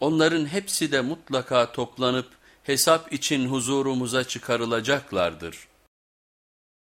Onların hepsi de mutlaka toplanıp hesap için huzurumuza çıkarılacaklardır.